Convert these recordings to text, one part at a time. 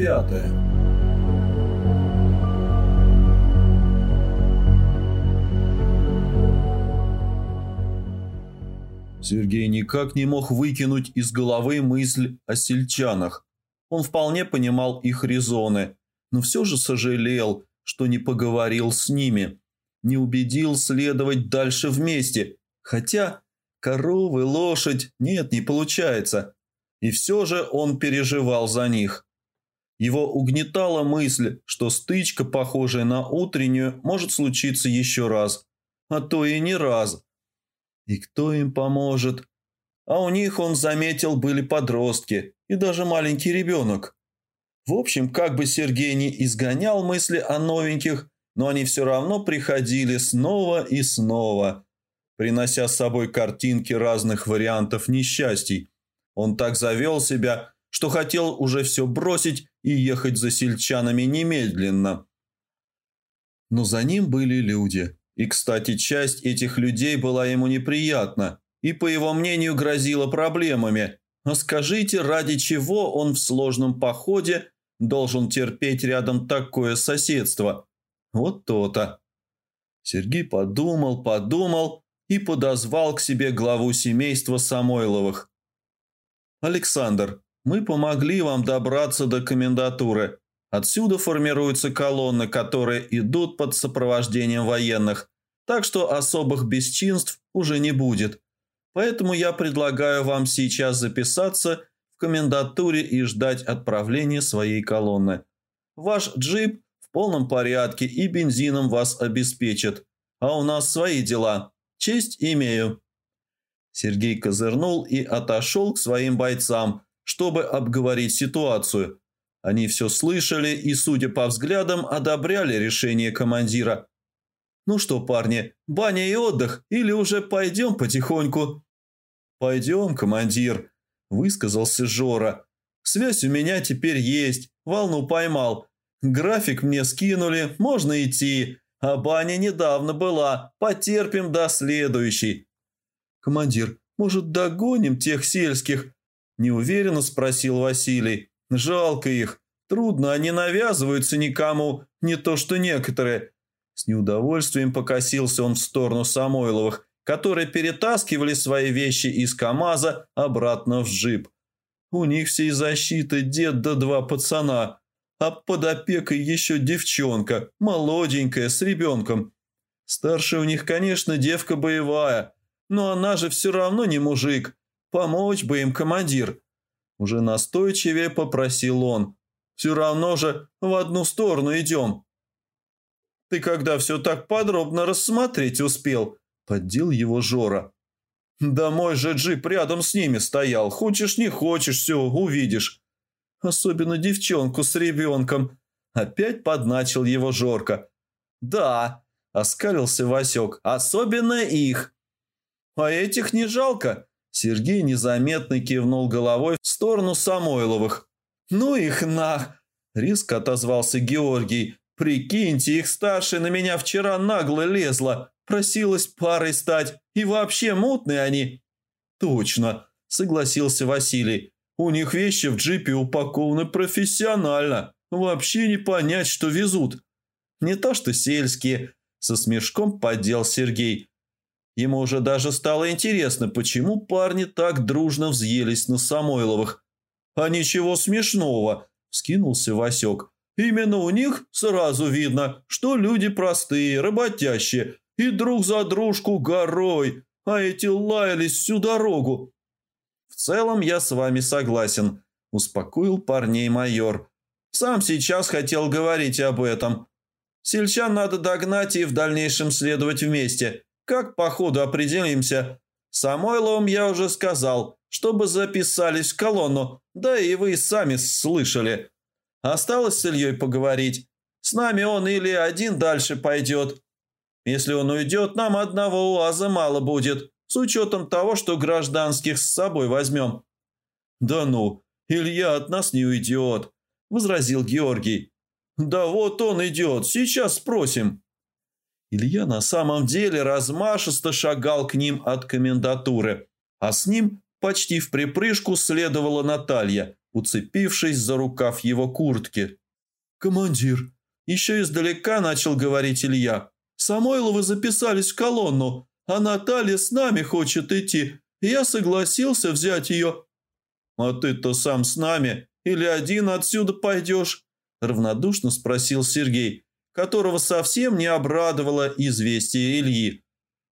пятая. Сергей никак не мог выкинуть из головы мысль о сельчанах. Он вполне понимал их резоны, но все же сожалел, что не поговорил с ними, не убедил следовать дальше вместе, хотя коровы, лошадь, нет, не получается. И все же он переживал за них. Его угнетала мысль, что стычка, похожая на утреннюю, может случиться еще раз, а то и не раз. И кто им поможет? А у них, он заметил, были подростки и даже маленький ребенок. В общем, как бы Сергей не изгонял мысли о новеньких, но они все равно приходили снова и снова, принося с собой картинки разных вариантов несчастий. Он так завел себя, что хотел уже все бросить и ехать за сельчанами немедленно. Но за ним были люди. И, кстати, часть этих людей была ему неприятна и, по его мнению, грозила проблемами. А скажите, ради чего он в сложном походе должен терпеть рядом такое соседство? Вот то-то. Сергей подумал, подумал и подозвал к себе главу семейства Самойловых. «Александр, мы помогли вам добраться до комендатуры. Отсюда формируются колонны, которые идут под сопровождением военных, так что особых бесчинств уже не будет. Поэтому я предлагаю вам сейчас записаться в комендатуре и ждать отправления своей колонны. Ваш джип в полном порядке и бензином вас обеспечит, а у нас свои дела. Честь имею». Сергей козырнул и отошел к своим бойцам, чтобы обговорить ситуацию – они все слышали и, судя по взглядам, одобряли решение командира. «Ну что, парни, баня и отдых, или уже пойдем потихоньку?» «Пойдем, командир», – высказался Жора. «Связь у меня теперь есть, волну поймал. График мне скинули, можно идти, а баня недавно была, потерпим до следующей». «Командир, может, догоним тех сельских?» – неуверенно спросил Василий. Жалко их. Трудно, они навязываются никому, не то что некоторые. С неудовольствием покосился он в сторону Самойловых, которые перетаскивали свои вещи из КамАЗа обратно в джип. У них всей защиты дед да два пацана, а под опекой еще девчонка, молоденькая, с ребенком. Старшая у них, конечно, девка боевая, но она же все равно не мужик. Помочь бы им командир. Уже настойчивее попросил он. «Все равно же в одну сторону идем». «Ты когда все так подробно рассмотреть успел?» – поддел его Жора. «Да мой же джип рядом с ними стоял. Хочешь, не хочешь, все увидишь. Особенно девчонку с ребенком». Опять подначил его Жорка. «Да», – оскалился Васек, – «особенно их». «А этих не жалко?» Сергей незаметно кивнул головой в сторону Самойловых. «Ну их на!» – резко отозвался Георгий. «Прикиньте, их старшая на меня вчера нагло лезла, просилась парой стать, и вообще мутные они». «Точно», – согласился Василий. «У них вещи в джипе упакованы профессионально, вообще не понять, что везут». «Не то что сельские», – со смешком поддел Сергей. Ему уже даже стало интересно, почему парни так дружно взъелись на Самойловых. «А ничего смешного», – скинулся Васек. «Именно у них сразу видно, что люди простые, работящие, и друг за дружку горой, а эти лаялись всю дорогу». «В целом я с вами согласен», – успокоил парней майор. «Сам сейчас хотел говорить об этом. Сельчан надо догнать и в дальнейшем следовать вместе». Как по ходу определимся? Самойловым я уже сказал, чтобы записались в колонну, да и вы сами слышали. Осталось с Ильей поговорить. С нами он или один дальше пойдет. Если он уйдет, нам одного УАЗа мало будет, с учетом того, что гражданских с собой возьмем». «Да ну, Илья от нас не уйдет», – возразил Георгий. «Да вот он идет, сейчас спросим». Илья на самом деле размашисто шагал к ним от комендатуры, а с ним почти в припрыжку следовала Наталья, уцепившись за рукав его куртки. «Командир!» Еще издалека начал говорить Илья. «Самойловы записались в колонну, а Наталья с нами хочет идти. Я согласился взять ее». «А ты-то сам с нами или один отсюда пойдешь?» Равнодушно спросил Сергей, которого совсем не обрадовало известие Ильи.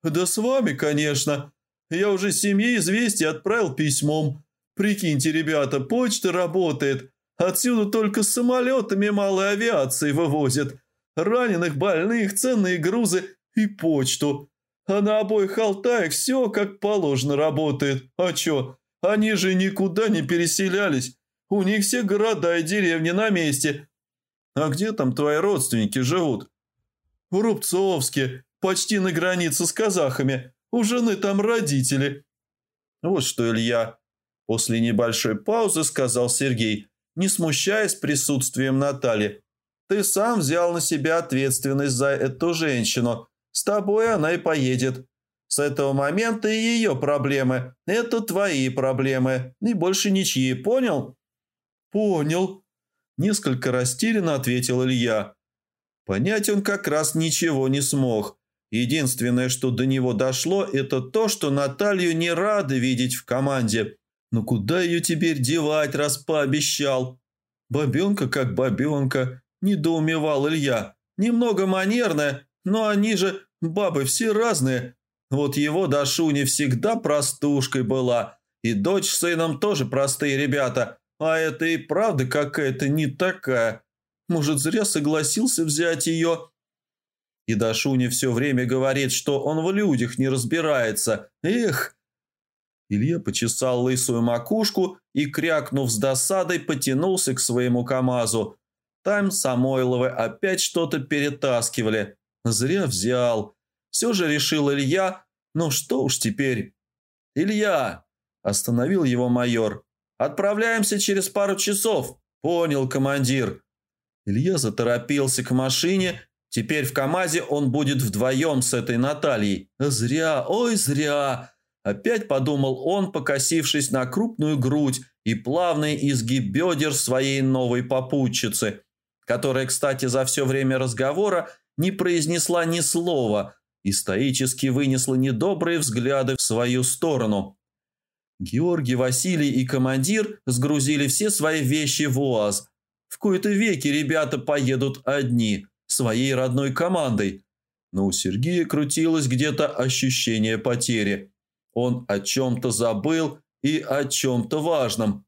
«Да с вами, конечно. Я уже семье известие отправил письмом. Прикиньте, ребята, почта работает. Отсюда только с самолетами малой авиации вывозят. Раненых, больных, ценные грузы и почту. А на обоих Алтаях все как положено работает. А чё, они же никуда не переселялись. У них все города и деревни на месте. А где там твои родственники живут? В Рубцовске, почти на границе с казахами. У жены там родители. Вот что, Илья, после небольшой паузы сказал Сергей, не смущаясь присутствием Натальи. Ты сам взял на себя ответственность за эту женщину. С тобой она и поедет. С этого момента и ее проблемы – это твои проблемы, и больше ничьи, понял?» «Понял», – несколько растерянно ответил Илья. Понять он как раз ничего не смог. Единственное, что до него дошло, это то, что Наталью не рады видеть в команде. Но куда ее теперь девать, раз пообещал? Бабенка как бабенка, недоумевал Илья. Немного манерная, но они же, бабы, все разные. Вот его Дашуня всегда простушкой была, и дочь с сыном тоже простые ребята, а это и правда какая-то не такая. Может, зря согласился взять ее? И Дашуня все время говорит, что он в людях не разбирается. Эх!» Илья почесал лысую макушку и, крякнув с досадой, потянулся к своему КамАЗу. Там Самойловы опять что-то перетаскивали. Зря взял. Все же решил Илья, ну что уж теперь. «Илья!» – остановил его майор. «Отправляемся через пару часов». «Понял, командир». Илья заторопился к машине. Теперь в КамАЗе он будет вдвоем с этой Натальей. «Зря, ой, зря!» Опять подумал он, покосившись на крупную грудь и плавный изгиб бедер своей новой попутчицы, которая, кстати, за все время разговора не произнесла ни слова и стоически вынесла недобрые взгляды в свою сторону. Георгий, Василий и командир сгрузили все свои вещи в УАЗ. В кои-то веки ребята поедут одни, своей родной командой. Но у Сергея крутилось где-то ощущение потери. Он о чем-то забыл и о чем-то важном.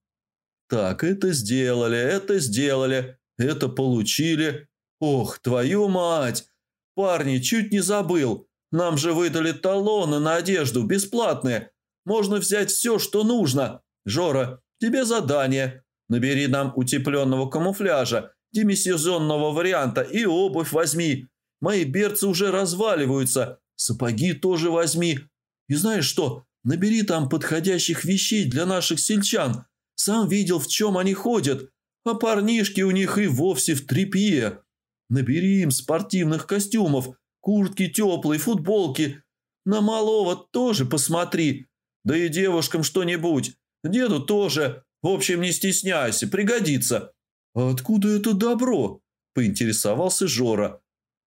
Так, это сделали, это сделали, это получили. Ох, твою мать! Парни, чуть не забыл. Нам же выдали талоны на одежду, бесплатные. Можно взять все, что нужно. Жора, тебе задание. Набери нам утепленного камуфляжа, демисезонного варианта и обувь возьми. Мои берцы уже разваливаются. Сапоги тоже возьми. И знаешь что? Набери там подходящих вещей для наших сельчан. Сам видел, в чем они ходят. А парнишки у них и вовсе в тряпье. Набери им спортивных костюмов, куртки теплые, футболки. На малого тоже посмотри. Да и девушкам что-нибудь. Деду тоже. В общем, не стесняйся, пригодится». «А откуда это добро?» – поинтересовался Жора.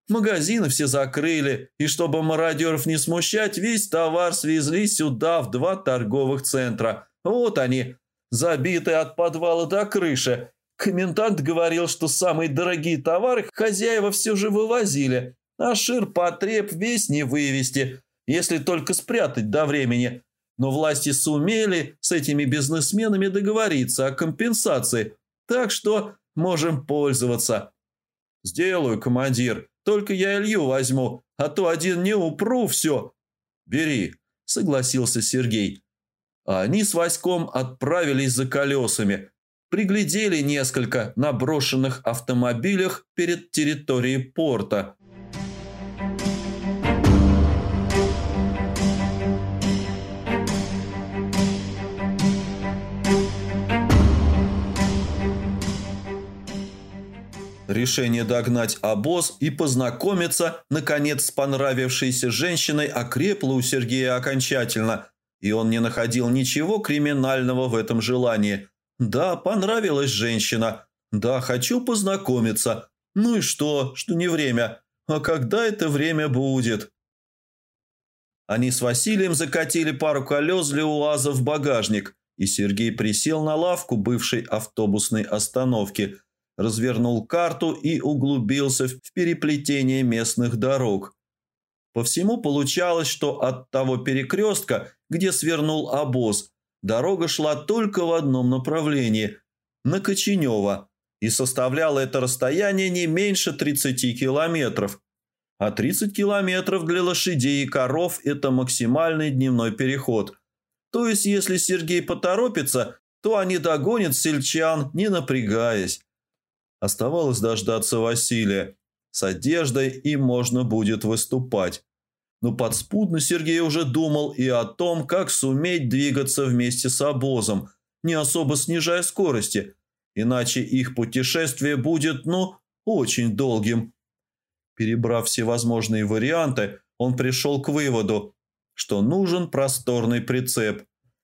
Магазины все закрыли, и чтобы мародеров не смущать, весь товар свезли сюда, в два торговых центра. Вот они, забитые от подвала до крыши. Комендант говорил, что самые дорогие товары хозяева все же вывозили, а ширпотреб весь не вывести, если только спрятать до времени. Но власти сумели с этими бизнесменами договориться о компенсации, так что можем пользоваться. «Сделаю, командир», только я Илью возьму, а то один не упру все». «Бери», — согласился Сергей. А они с Васьком отправились за колесами. Приглядели несколько на брошенных автомобилях перед территорией порта. Решение догнать обоз и познакомиться, наконец, с понравившейся женщиной окрепло у Сергея окончательно, и он не находил ничего криминального в этом желании. Да, понравилась женщина. Да, хочу познакомиться. Ну и что, что не время? А когда это время будет? Они с Василием закатили пару колес для УАЗа в багажник, и Сергей присел на лавку бывшей автобусной остановки, развернул карту и углубился в переплетение местных дорог. По всему получалось, что от того перекрестка, где свернул обоз, дорога шла только в одном направлении – на Коченево, и составляло это расстояние не меньше 30 километров. А 30 километров для лошадей и коров – это максимальный дневной переход. То есть, если Сергей поторопится, то они догонят сельчан, не напрягаясь. Оставалось дождаться Василия. С одеждой им можно будет выступать. Но подспудно Сергей уже думал и о том, как суметь двигаться вместе с обозом, не особо снижая скорости, иначе их путешествие будет, ну, очень долгим. Перебрав все возможные варианты, он пришел к выводу, что нужен просторный прицеп.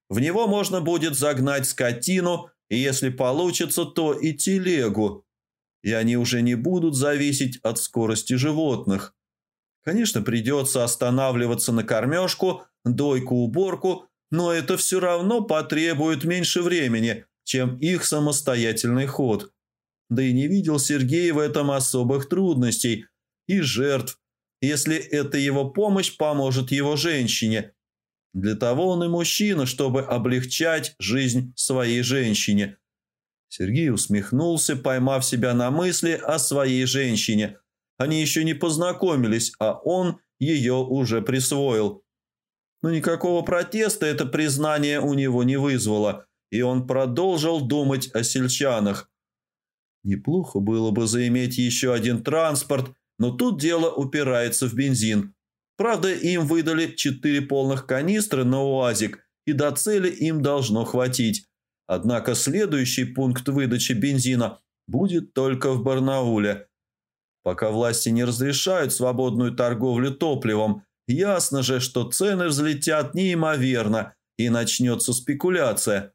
В него можно будет загнать скотину, и если получится, то и телегу и они уже не будут зависеть от скорости животных. Конечно, придется останавливаться на кормежку, дойку, уборку, но это все равно потребует меньше времени, чем их самостоятельный ход. Да и не видел Сергей в этом особых трудностей и жертв, если эта его помощь поможет его женщине. Для того он и мужчина, чтобы облегчать жизнь своей женщине – Сергей усмехнулся, поймав себя на мысли о своей женщине. Они еще не познакомились, а он ее уже присвоил. Но никакого протеста это признание у него не вызвало, и он продолжил думать о сельчанах. Неплохо было бы заиметь еще один транспорт, но тут дело упирается в бензин. Правда, им выдали четыре полных канистры на УАЗик, и до цели им должно хватить. Однако следующий пункт выдачи бензина будет только в Барнауле. Пока власти не разрешают свободную торговлю топливом, ясно же, что цены взлетят неимоверно и начнется спекуляция.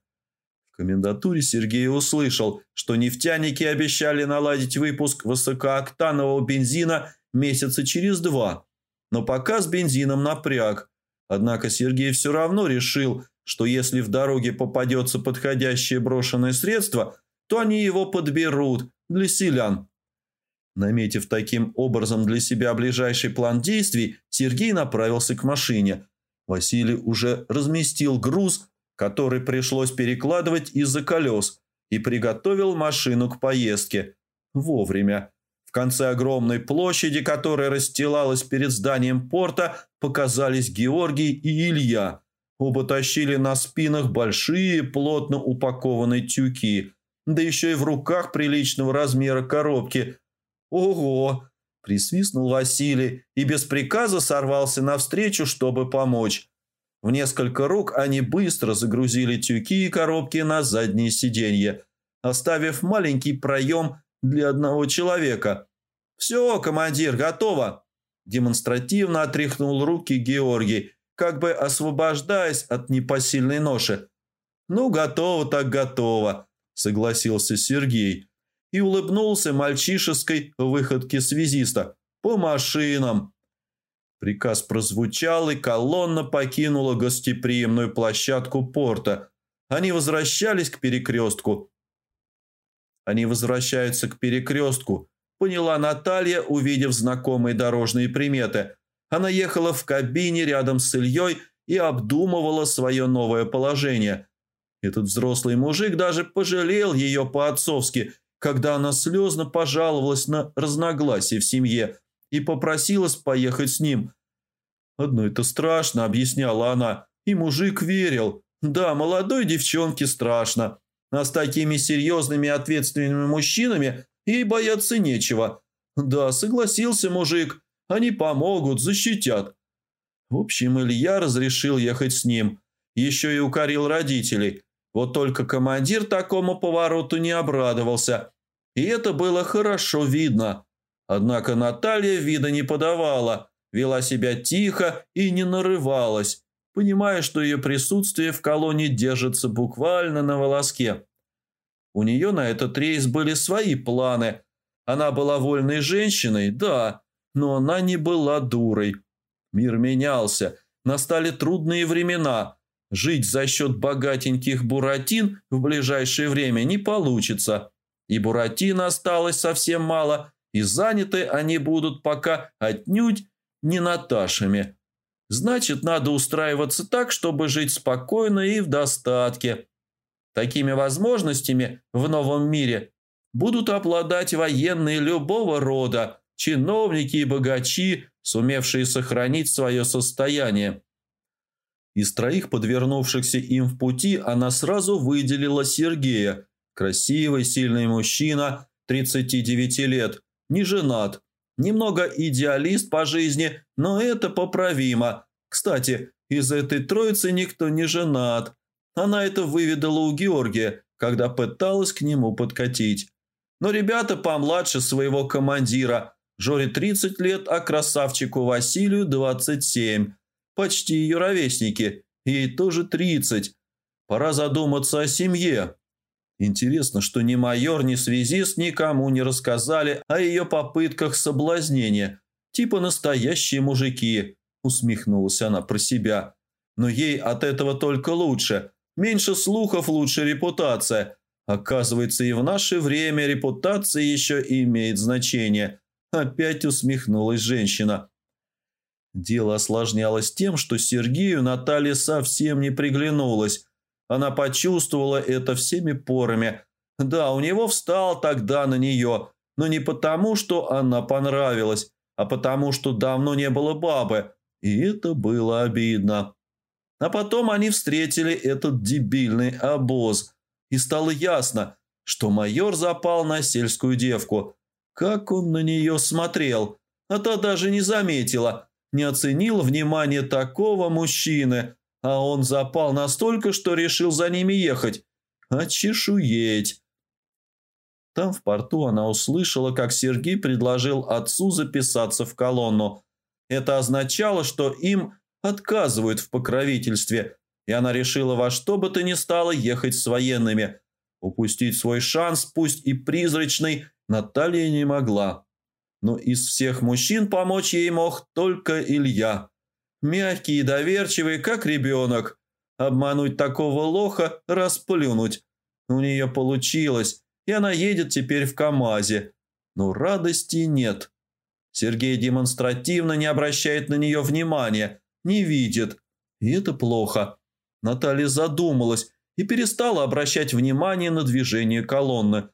В комендатуре Сергей услышал, что нефтяники обещали наладить выпуск высокооктанового бензина месяца через два. Но пока с бензином напряг. Однако Сергей все равно решил, что если в дороге попадется подходящее брошенное средство, то они его подберут для селян. Наметив таким образом для себя ближайший план действий, Сергей направился к машине. Василий уже разместил груз, который пришлось перекладывать из-за колес, и приготовил машину к поездке. Вовремя. В конце огромной площади, которая расстилалась перед зданием порта, показались Георгий и Илья – Оба тащили на спинах большие, плотно упакованные тюки, да еще и в руках приличного размера коробки. «Ого!» – присвистнул Василий и без приказа сорвался навстречу, чтобы помочь. В несколько рук они быстро загрузили тюки и коробки на заднее сиденье, оставив маленький проем для одного человека. «Все, командир, готово!» Демонстративно отряхнул руки Георгий как бы освобождаясь от непосильной ноши. «Ну, готово так готово», – согласился Сергей и улыбнулся мальчишеской выходке связиста. «По машинам». Приказ прозвучал, и колонна покинула гостеприимную площадку порта. Они возвращались к перекрестку. Они возвращаются к перекрестку, поняла Наталья, увидев знакомые дорожные приметы – она ехала в кабине рядом с Ильей и обдумывала свое новое положение. Этот взрослый мужик даже пожалел ее по-отцовски, когда она слезно пожаловалась на разногласия в семье и попросилась поехать с ним. «Одно это страшно», — объясняла она, и мужик верил. «Да, молодой девчонке страшно, а с такими серьезными ответственными мужчинами ей бояться нечего». «Да, согласился мужик, они помогут, защитят. В общем, Илья разрешил ехать с ним. Еще и укорил родителей. Вот только командир такому повороту не обрадовался. И это было хорошо видно. Однако Наталья вида не подавала, вела себя тихо и не нарывалась, понимая, что ее присутствие в колонии держится буквально на волоске. У нее на этот рейс были свои планы. Она была вольной женщиной, да, но она не была дурой. Мир менялся, настали трудные времена. Жить за счет богатеньких буратин в ближайшее время не получится. И буратин осталось совсем мало, и заняты они будут пока отнюдь не Наташами. Значит, надо устраиваться так, чтобы жить спокойно и в достатке. Такими возможностями в новом мире будут обладать военные любого рода, чиновники и богачи, сумевшие сохранить свое состояние. Из троих подвернувшихся им в пути она сразу выделила Сергея. Красивый, сильный мужчина, 39 лет, не женат. Немного идеалист по жизни, но это поправимо. Кстати, из этой троицы никто не женат. Она это выведала у Георгия, когда пыталась к нему подкатить. Но ребята помладше своего командира. Жоре 30 лет, а красавчику Василию 27. Почти ее ровесники. Ей тоже 30. Пора задуматься о семье. Интересно, что ни майор, ни связист никому не рассказали о ее попытках соблазнения. Типа настоящие мужики, усмехнулась она про себя. Но ей от этого только лучше. Меньше слухов, лучше репутация. Оказывается, и в наше время репутация еще имеет значение. Опять усмехнулась женщина. Дело осложнялось тем, что Сергею Наталья совсем не приглянулась. Она почувствовала это всеми порами. Да, у него встал тогда на нее, но не потому, что она понравилась, а потому, что давно не было бабы, и это было обидно. А потом они встретили этот дебильный обоз, и стало ясно, что майор запал на сельскую девку. Как он на нее смотрел, а та даже не заметила, не оценила внимание такого мужчины, а он запал настолько, что решил за ними ехать. А чешуеть. Там в порту она услышала, как Сергей предложил отцу записаться в колонну. Это означало, что им отказывают в покровительстве, и она решила во что бы то ни стало ехать с военными. Упустить свой шанс, пусть и призрачный, Наталья не могла. Но из всех мужчин помочь ей мог только Илья. Мягкий и доверчивый, как ребенок. Обмануть такого лоха, расплюнуть. У нее получилось, и она едет теперь в КамАЗе. Но радости нет. Сергей демонстративно не обращает на нее внимания, не видит. И это плохо. Наталья задумалась и перестала обращать внимание на движение колонны.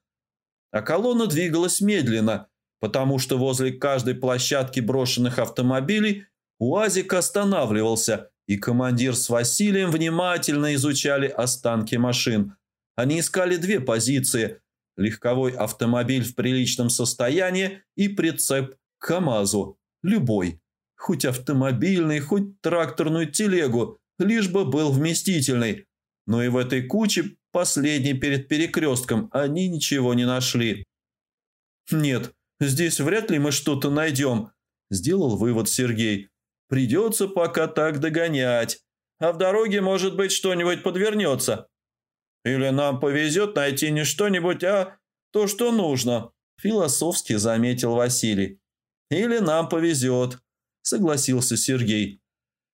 А колонна двигалась медленно, потому что возле каждой площадки брошенных автомобилей УАЗик останавливался, и командир с Василием внимательно изучали останки машин. Они искали две позиции – легковой автомобиль в приличном состоянии и прицеп к КАМАЗу. Любой. Хоть автомобильный, хоть тракторную телегу, лишь бы был вместительный. Но и в этой куче, последней перед перекрестком, они ничего не нашли. «Нет, здесь вряд ли мы что-то найдем», – сделал вывод Сергей. Придется пока так догонять. А в дороге, может быть, что-нибудь подвернется. Или нам повезет найти не что-нибудь, а то, что нужно», – философски заметил Василий. «Или нам повезет», – согласился Сергей.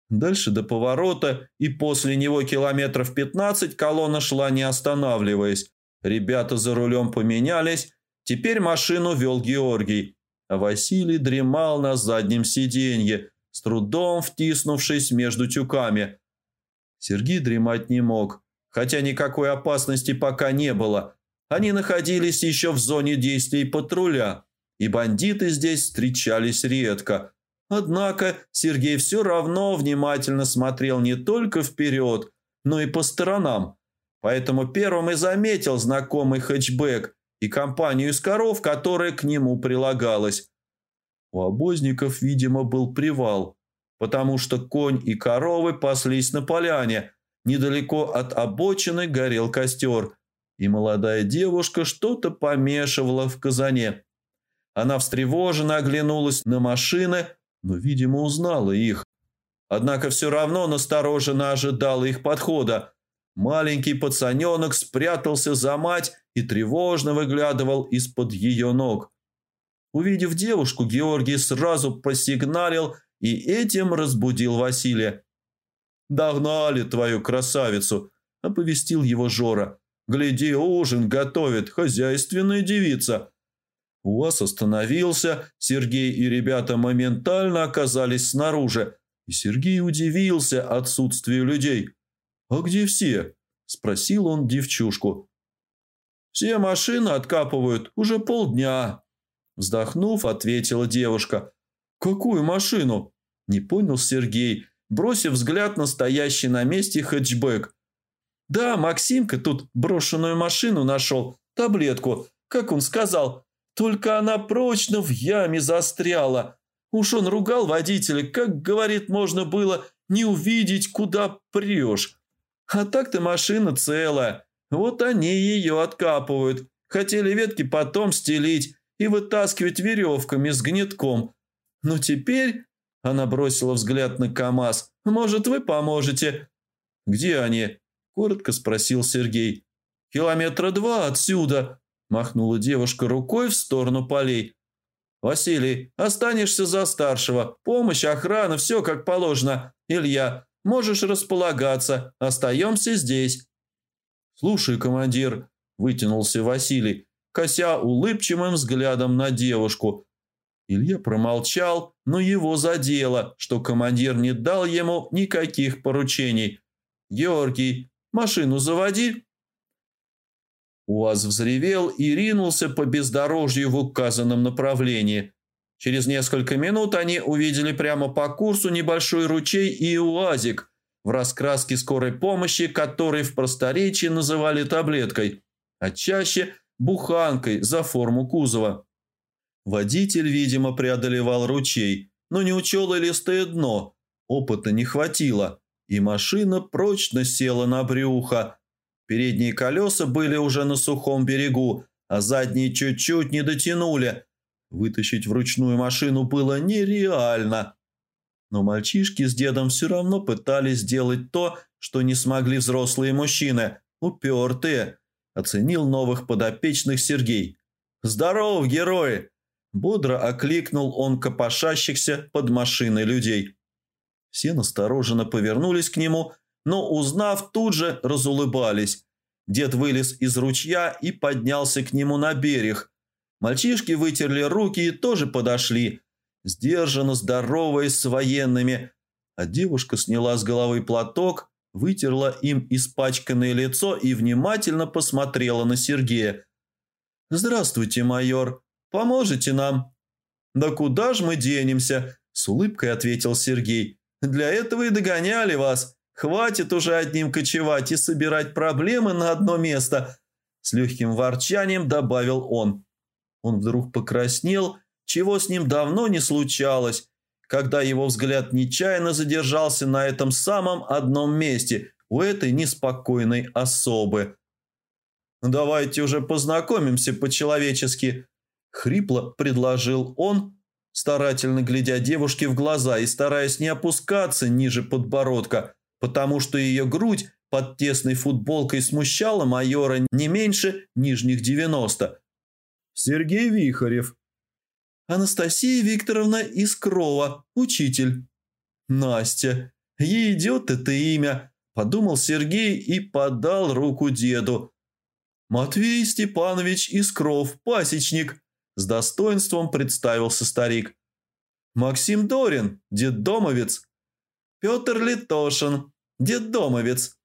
Дальше до поворота, и после него километров 15 колонна шла не останавливаясь. Ребята за рулем поменялись, теперь машину вел Георгий, а Василий дремал на заднем сиденье – с трудом втиснувшись между тюками. Сергей дремать не мог, хотя никакой опасности пока не было. Они находились еще в зоне действий патруля, и бандиты здесь встречались редко. Однако Сергей все равно внимательно смотрел не только вперед, но и по сторонам. Поэтому первым и заметил знакомый хэтчбэк и компанию из коров, которая к нему прилагалась. У обозников, видимо, был привал, потому что конь и коровы паслись на поляне. Недалеко от обочины горел костер, и молодая девушка что-то помешивала в казане. Она встревоженно оглянулась на машины, но, видимо, узнала их. Однако все равно настороженно ожидала их подхода. Маленький пацаненок спрятался за мать и тревожно выглядывал из-под ее ног. Увидев девушку, Георгий сразу посигналил и этим разбудил Василия. «Догнали твою красавицу!» – оповестил его Жора. «Гляди, ужин готовит хозяйственная девица!» УАЗ остановился, Сергей и ребята моментально оказались снаружи, и Сергей удивился отсутствию людей. «А где все?» – спросил он девчушку. «Все машины откапывают уже полдня», – вздохнув, ответила девушка. «Какую машину?» – не понял Сергей, бросив взгляд на стоящий на месте хэтчбэк. «Да, Максимка тут брошенную машину нашел, таблетку, как он сказал, только она прочно в яме застряла. Уж он ругал водителя, как, говорит, можно было не увидеть, куда прешь. А так-то машина целая. Вот они ее откапывают. Хотели ветки потом стелить и вытаскивать веревками с гнетком. Но теперь... Она бросила взгляд на КамАЗ. «Может, вы поможете?» «Где они?» – коротко спросил Сергей. «Километра два отсюда», – махнула девушка рукой в сторону полей. «Василий, останешься за старшего. Помощь, охрана, все как положено. Илья, можешь располагаться. Остаемся здесь». «Слушай, командир», – вытянулся Василий, кося улыбчивым взглядом на девушку. Илья промолчал, но его задело, что командир не дал ему никаких поручений. «Георгий, машину заводи», УАЗ взревел и ринулся по бездорожью в указанном направлении. Через несколько минут они увидели прямо по курсу небольшой ручей и УАЗик в раскраске скорой помощи, который в просторечии называли таблеткой, а чаще буханкой за форму кузова. Водитель, видимо, преодолевал ручей, но не учел и листое дно. Опыта не хватило, и машина прочно села на брюхо, Передние колеса были уже на сухом берегу, а задние чуть-чуть не дотянули. Вытащить вручную машину было нереально. Но мальчишки с дедом все равно пытались сделать то, что не смогли взрослые мужчины. Упертые. Оценил новых подопечных Сергей. «Здорово, герои!» Бодро окликнул он копошащихся под машиной людей. Все настороженно повернулись к нему – но, узнав, тут же разулыбались. Дед вылез из ручья и поднялся к нему на берег. Мальчишки вытерли руки и тоже подошли, сдержанно здороваясь с военными, а девушка сняла с головы платок, вытерла им испачканное лицо и внимательно посмотрела на Сергея. «Здравствуйте, майор. Поможете нам?» «Да куда ж мы денемся?» – с улыбкой ответил Сергей. «Для этого и догоняли вас. Хватит уже одним кочевать и собирать проблемы на одно место!» С легким ворчанием добавил он. Он вдруг покраснел, чего с ним давно не случалось, когда его взгляд нечаянно задержался на этом самом одном месте у этой неспокойной особы. «Давайте уже познакомимся по-человечески», — хрипло предложил он, старательно глядя девушке в глаза и стараясь не опускаться ниже подбородка, потому что ее грудь под тесной футболкой смущала майора не меньше нижних 90. Сергей Вихарев. Анастасия Викторовна Искрова, учитель. Настя. Ей идет это имя, подумал Сергей и подал руку деду. Матвей Степанович Искров, пасечник. С достоинством представился старик. Максим Дорин, детдомовец. Петр Литошин, детдомовец.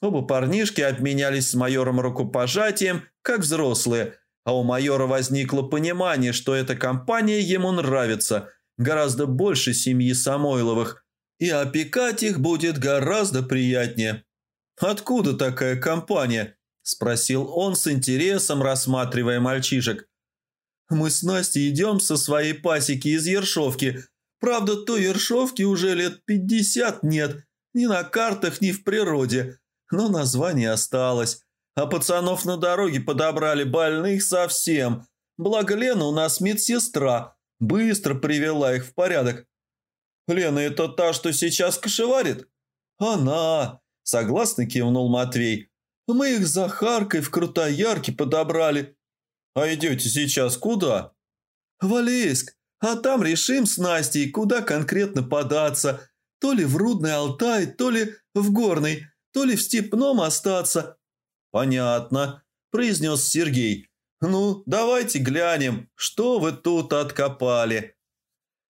Оба парнишки обменялись с майором рукопожатием, как взрослые, а у майора возникло понимание, что эта компания ему нравится гораздо больше семьи Самойловых, и опекать их будет гораздо приятнее. «Откуда такая компания?» – спросил он с интересом, рассматривая мальчишек. «Мы с Настей идем со своей пасеки из Ершовки. Правда, той Ершовки уже лет пятьдесят нет, ни на картах, ни в природе. Но название осталось. А пацанов на дороге подобрали больных совсем. Благо Лена у нас медсестра. Быстро привела их в порядок. Лена это та, что сейчас кошеварит? Она. согласно кивнул Матвей. Мы их за Харкой в Крутоярке подобрали. А идете сейчас куда? В Алейск. А там решим с Настей, куда конкретно податься. То ли в Рудный Алтай, то ли в Горный, то ли в Степном остаться. Понятно, произнес Сергей. Ну, давайте глянем, что вы тут откопали.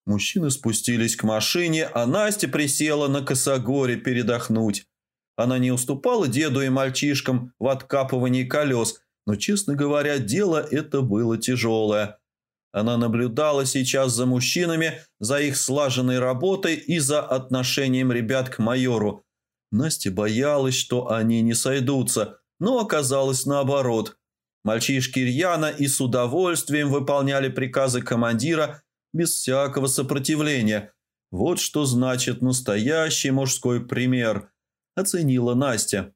Мужчины спустились к машине, а Настя присела на косогоре передохнуть. Она не уступала деду и мальчишкам в откапывании колес, но, честно говоря, дело это было тяжелое. Она наблюдала сейчас за мужчинами, за их слаженной работой и за отношением ребят к майору. Настя боялась, что они не сойдутся, но оказалось наоборот. Мальчишки рьяно и с удовольствием выполняли приказы командира без всякого сопротивления. Вот что значит настоящий мужской пример – оценила Настя.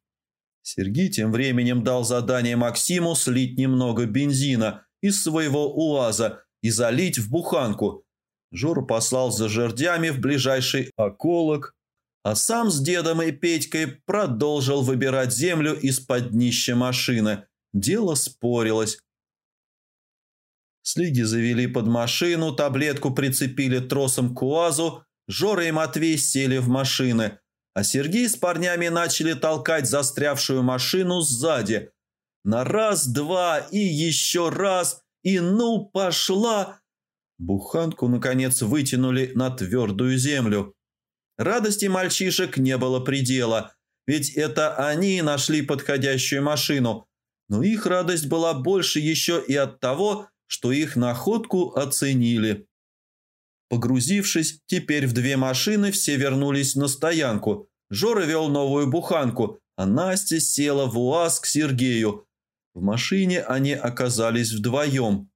Сергей тем временем дал задание Максиму слить немного бензина из своего УАЗа и залить в буханку. Жора послал за жердями в ближайший околок, а сам с дедом и Петькой продолжил выбирать землю из-под днища машины. Дело спорилось. Слиги завели под машину, таблетку прицепили тросом к УАЗу, Жора и Матвей сели в машины – а Сергей с парнями начали толкать застрявшую машину сзади. На раз, два и еще раз, и ну пошла. Буханку, наконец, вытянули на твердую землю. Радости мальчишек не было предела, ведь это они нашли подходящую машину. Но их радость была больше еще и от того, что их находку оценили. Погрузившись теперь в две машины, все вернулись на стоянку. Жора вел новую буханку, а Настя села в УАЗ к Сергею. В машине они оказались вдвоем.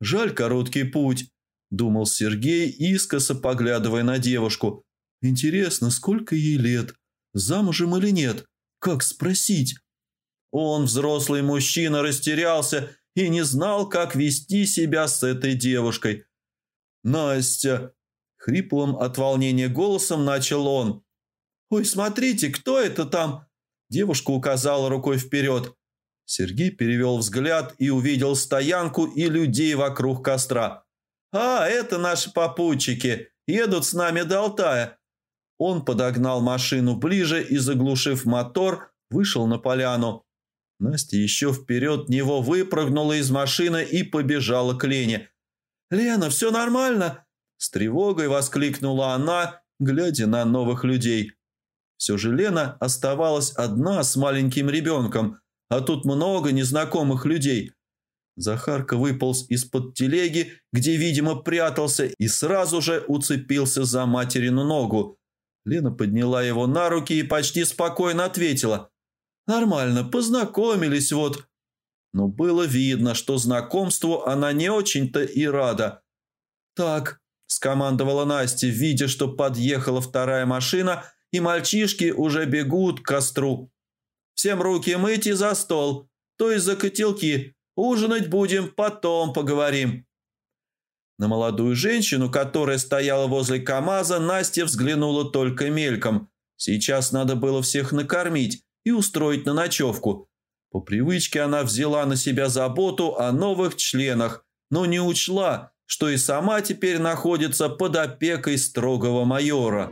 «Жаль короткий путь», – думал Сергей, искоса поглядывая на девушку. «Интересно, сколько ей лет? Замужем или нет? Как спросить?» Он, взрослый мужчина, растерялся и не знал, как вести себя с этой девушкой. «Настя!» – хриплым от волнения голосом начал он. «Ой, смотрите, кто это там?» Девушка указала рукой вперед. Сергей перевел взгляд и увидел стоянку и людей вокруг костра. «А, это наши попутчики. Едут с нами до Алтая». Он подогнал машину ближе и, заглушив мотор, вышел на поляну. Настя еще вперед него выпрыгнула из машины и побежала к Лене. «Лена, все нормально?» С тревогой воскликнула она, глядя на новых людей. Все же Лена оставалась одна с маленьким ребенком, а тут много незнакомых людей. Захарка выполз из-под телеги, где, видимо, прятался, и сразу же уцепился за материну ногу. Лена подняла его на руки и почти спокойно ответила. «Нормально, познакомились вот». Но было видно, что знакомству она не очень-то и рада. «Так», – скомандовала Настя, видя, что подъехала вторая машина, и мальчишки уже бегут к костру. «Всем руки мыть и за стол, то есть за котелки. Ужинать будем, потом поговорим». На молодую женщину, которая стояла возле КамАЗа, Настя взглянула только мельком. Сейчас надо было всех накормить и устроить на ночевку. По привычке она взяла на себя заботу о новых членах, но не учла, что и сама теперь находится под опекой строгого майора.